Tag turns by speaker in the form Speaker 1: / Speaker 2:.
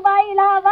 Speaker 1: Vai lá, vai.